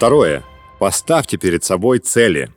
Второе. Поставьте перед собой цели.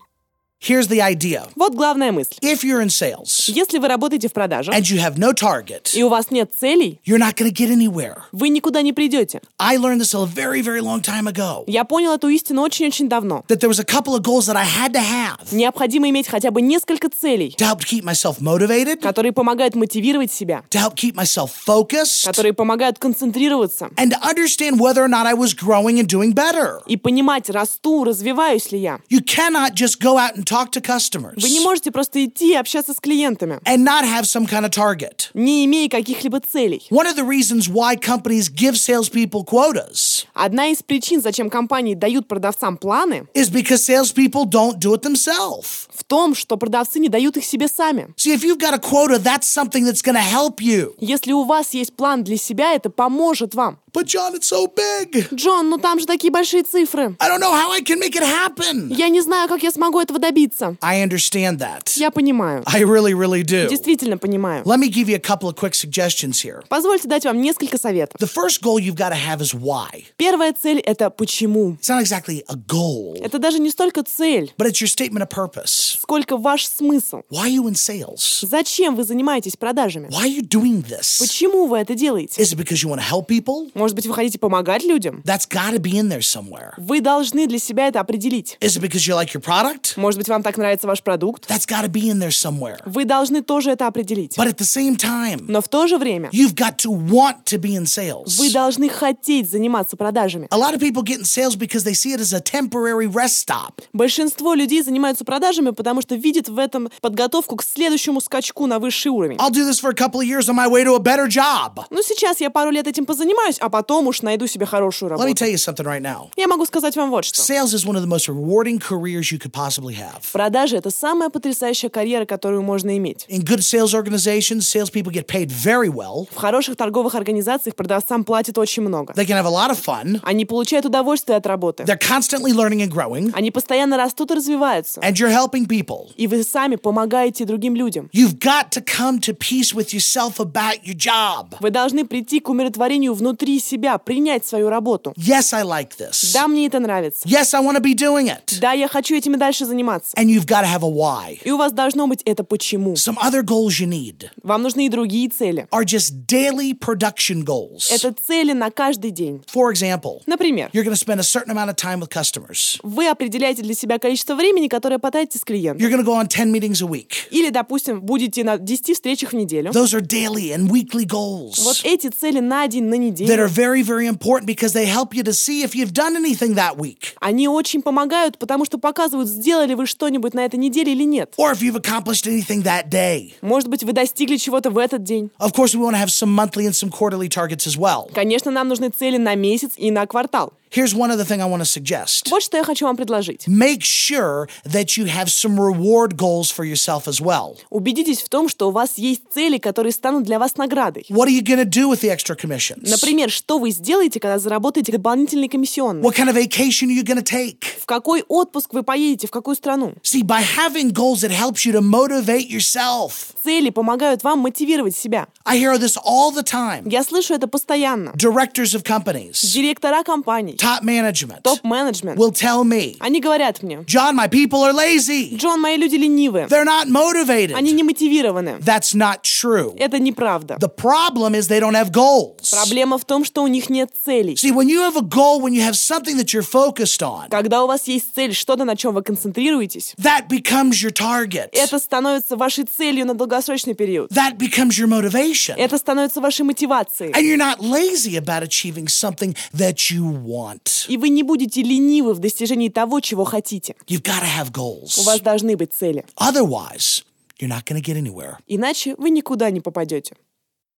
Here's the idea. Вот главная мысль. If you're in sales Если вы работаете в продажах, and you have no target, и у вас нет целей, you're not going to get anywhere. вы никуда не придете. I learned this a very, very long time ago. Я понял эту истину очень-очень давно. That there was a couple of goals that I had to have Необходимо иметь хотя бы несколько целей, to help keep myself motivated, которые помогают мотивировать себя, to help keep myself focused, которые помогают концентрироваться and to understand whether or not I was growing and doing better. и понимать, расту, развиваюсь ли я. You cannot just go out and talk to customers Вы не можете просто идти и общаться с клиентами, and not have some kind of target. не имея каких-либо целей. One of the reasons why companies give salespeople quotas Одна из причин, зачем компании дают продавцам планы, is because salespeople don't do it themselves. в том, что продавцы не дают их себе сами. See, if you've got a quota, that's something that's going to help you. Если у вас есть план для себя, это поможет вам. But John, it's so big. Джон, ну там же такие большие цифры. I don't know how I can make it happen. Я не знаю, как я смогу этого добиться. I understand that. Я понимаю. I really, really do. Действительно понимаю. Let me give you a couple of quick suggestions here. Позвольте дать вам несколько советов. The first goal you've got to have is why. Первая цель — это почему. It's not exactly a goal, Это даже не столько цель, but it's your statement of purpose. сколько ваш смысл. Why are you in sales? Зачем вы занимаетесь продажами? Why are you doing this? Почему вы это делаете? Is it because you want to help people? Может быть, вы хотите помогать людям? That's got to be in there somewhere. Вы должны для себя это определить. Is it because you like your product? Может быть, вам так нравится ваш продукт? That's got to be in there somewhere. Вы должны тоже это определить. But at the same time, Но в то же время you've got to want to be in sales. вы должны хотеть заниматься продажами. A lot of people get in sales because they see it as a temporary rest stop. Большинство людей занимаются продажами, потому что видят в этом подготовку к следующему скачку на высший уровень. I'll do this for a couple of years on my way to a better job. Ну, сейчас я пару лет этим позанимаюсь, а потом уж найду себе хорошую Let me работу. tell you something right now. Я могу сказать вам вот что. Sales is one of the most rewarding careers you could possibly have. Продажи — это самая потрясающая карьера, которую можно иметь. In good sales organizations, salespeople get paid very well. В хороших торговых организациях продавцам платят очень много. They can have a lot of fun. Они получают удовольствие от работы. They're constantly learning and growing. Они постоянно растут и развиваются. And you're helping people. И вы сами помогаете другим людям. You've got to come to peace with yourself about your job. Вы должны прийти к умиротворению внутри себя, принять свою работу. Yes, I like this. Да, мне это нравится. Yes, I want to be doing it. Да, я хочу этим и дальше заниматься. And you've got to have a why. И у вас должно быть это почему. Some other goals you need Вам нужны и другие цели. are just daily production goals. Это цели на каждый день. For example, Например, you're going to spend a certain amount of time with customers. вы определяете для себя количество времени, которое потратите с клиентом. You're going to go on 10 meetings a week. Или, допустим, будете на 10 встречах в неделю. Those are daily and weekly Вот goals эти цели на день, на that неделю, are very, very important because they help you to see if you've done anything that week они очень помогают, потому что показывают, сделали вы что-нибудь на этой неделе или нет. or if you've accomplished anything that day. Может быть, вы достигли чего-то в этот день. Of course, we want to have some monthly and some quarterly targets as well. Конечно, нам нужны цели на месяц и на квартал. Here's one other thing I want to suggest. Вот что я хочу вам предложить. Make sure that you have some reward goals for yourself as well. Убедитесь в том, что у вас есть цели, которые станут для вас наградой. What are you going to do with the extra commissions? Например, что вы сделаете, когда заработаете дополнительные комиссионные? What kind of vacation are you going to take? В какой отпуск вы поедете, в какую страну? See, by having goals, it helps you to motivate yourself. Цели помогают вам мотивировать себя. I hear this all the time. Я слышу это постоянно. Directors of companies, Директора компаний, top management топ-менеджмент. will tell me, Они говорят мне, John, my people are lazy. Джон, мои люди ленивы. They're not motivated. Они не мотивированы. That's not true. Это неправда. The problem is they don't have goals. Проблема в том, что у них нет целей. See, when you have a goal, when you have something that you're focused on, Когда у вас есть цель, что-то, на чем вы концентрируетесь, that becomes your target. это становится вашей целью на долгосрочный период. That becomes your motivation. Это становится вашей мотивацией. And you're not lazy about achieving something that you want. И вы не будете ленивы в достижении того, чего хотите. You've got to have У вас goals. должны быть цели. Otherwise, you're not going to get anywhere. Иначе вы никуда не попадете.